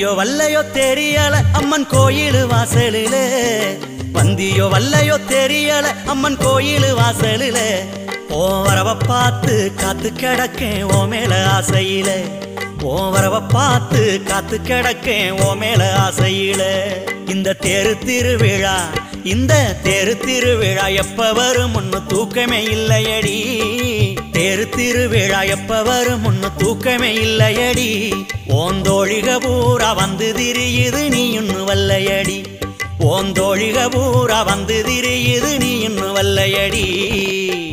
வந்தியோ வல்லையோ தெரியல அம்மன் கோயில் வாசலிலே. வந்தியோ வல்லையோ தெரியல அம்மன் கோயில் வாசலிலே. ஓ வரவ பார்த்து காத்து கிடக்கேன் ஓ மேல ஆசையில. ஓ வரவ பார்த்து காத்து கிடக்கேன் ஓ மேல ஆசையில. இந்த தெரு திருவிழா இந்த தெரு திருவிழா எப்ப வரும் முன்னு தூக்கமே இல்லையடி. தெரு திருவிழா எப்ப வரும் முன்னு தூக்கமே இல்லையடி. ஓந்தோழிக பூரா வந்து திரியுது நீ இன்னும் வல்லையடி. ஓந்தோழிக பூரா வந்து திரியுது நீ இன்னும் வல்லையடி.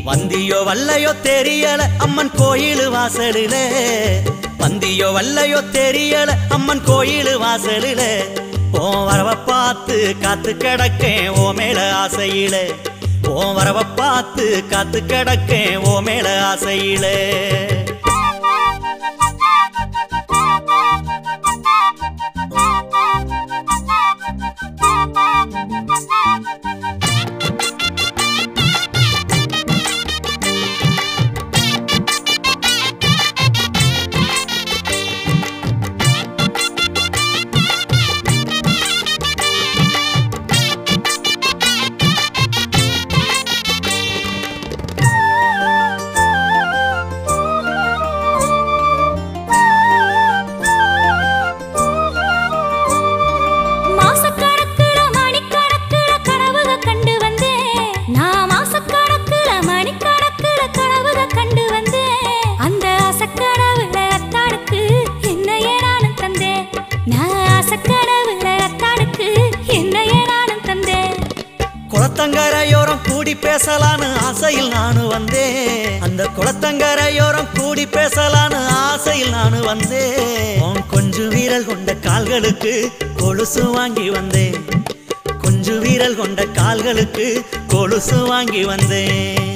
வந்தியோ வல்லையோ தெரியல அம்மன் கோயில் வாசலில. வந்தியோ வல்லையோ தெரியல அம்மன் கோயில் வாசலில. ஓம் வரவ பார்த்து காத்து கிடக்கேன் ஓ மேல ஆசையில. ஓம் வரவ பார்த்து காத்து கிடக்கேன் ஓ மேல ஆசையிலே. நான் ஆசக்கனவுல என்னையே நானும் தந்தேன். குளத்தங்கரையோரம் கூடி பேசலான்னு ஆசையில் நானு வந்தேன். அந்த குளத்தங்கரையோரம் கூடி பேசலான்னு ஆசையில் நானு வந்தேன். கொஞ்சம் வீரல் கொண்ட கால்களுக்கு கொலுசு வாங்கி வந்தேன். கொஞ்சம் வீரல் கொண்ட கால்களுக்கு கொலுசு வாங்கி வந்தேன்.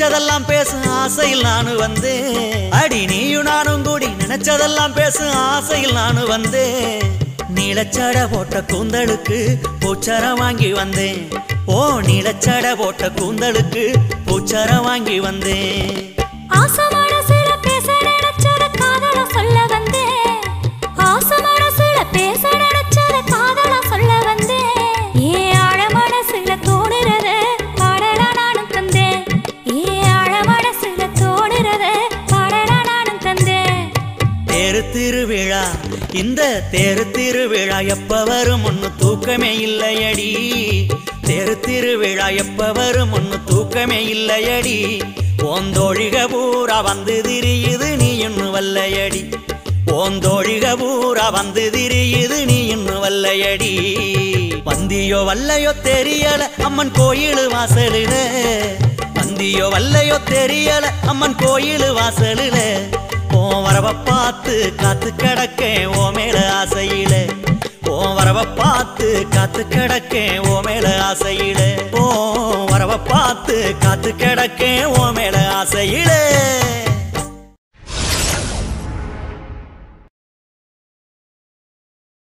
நினைச்சதெல்லாம் பேசும் ஆசையில் நானு வந்து. அடி நீயும் நானும் கூடி நினைச்சதெல்லாம் பேசும் ஆசையில் நானு வந்தேன் நீலச்சட போட்ட கூந்தலுக்கு பூச்சரம் வாங்கி வந்தேன். ஓ நீலச்சட போட்ட கூந்தலுக்கு பூச்சரம் வாங்கி வந்தேன். இந்த தேரு திருவிழா எப்ப வரும் ஒன்னு தூக்கமே இல்லையடி. தேரு திருவிழா எப்ப வரும் ஒன்னு தூக்கமே இல்லையடி. ஓந்தோழிக பூரா வந்து திரியுது நீ இன்னும் வல்லையடி. ஓந்தோழிக பூரா வந்து திரியுது நீ இன்னும் வல்லையடி. வந்தியோ வல்லையோ தெரியல அம்மன் கோயில் வாசலில. வந்தியோ வல்லையோ தெரியல அம்மன் கோயில் வாசலில. உன் வரவ பார்த்து காத்து கிடக்கேன் ஓ மேல ஆசையில. ஓ வரவ பார்த்து காத்து கிடக்கேன் ஓ மேல ஆசையில. ஓ வரவ பார்த்து காத்து கிடக்கேன் ஓ மேல ஆசையிலே.